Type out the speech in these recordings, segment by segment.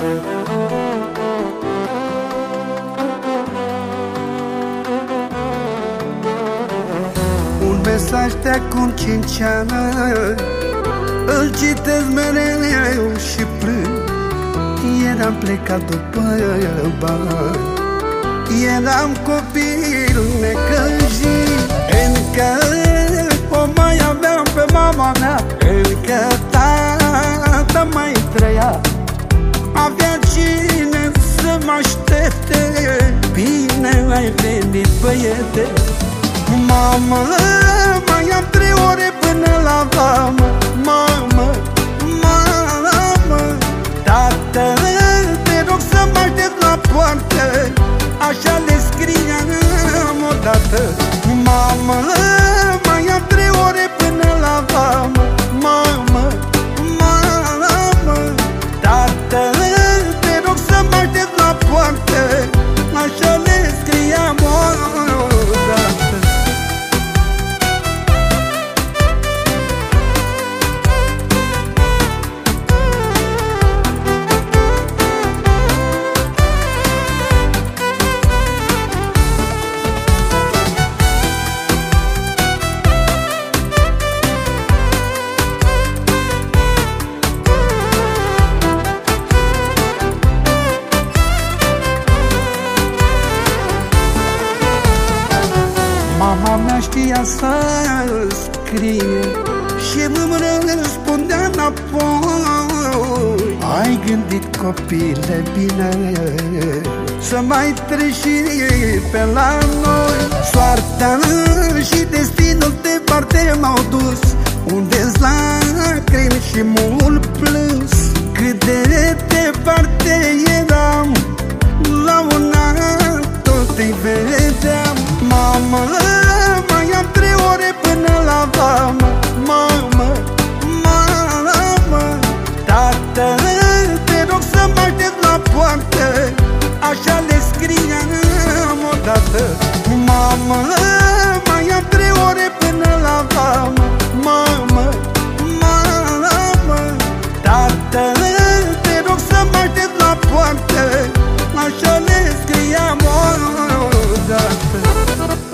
Un mesaj de acum cinci ani Îl citesc mereu și plâng. Eram plecat după bani. Eram copil necăjit. Încă o mai aveam pe mama mea băiete. Mamă, mai am trei ore până la vamă. Mamă, mamă Tată, te rog să mă aștept la poartă. Așa le scriam odată Mamă, mai am trei ore până la vamă. Mamă, mamă Tată, te rog să mă aștept la poartă Așa le scriam odată Mama mea știa să scrie Și îmi răspundea înapoi. Ai gândit copile bine Să mai treci pe la noi. Soarta și destinul de parte m-au dus poartă Așa le scriam odată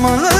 Mamă,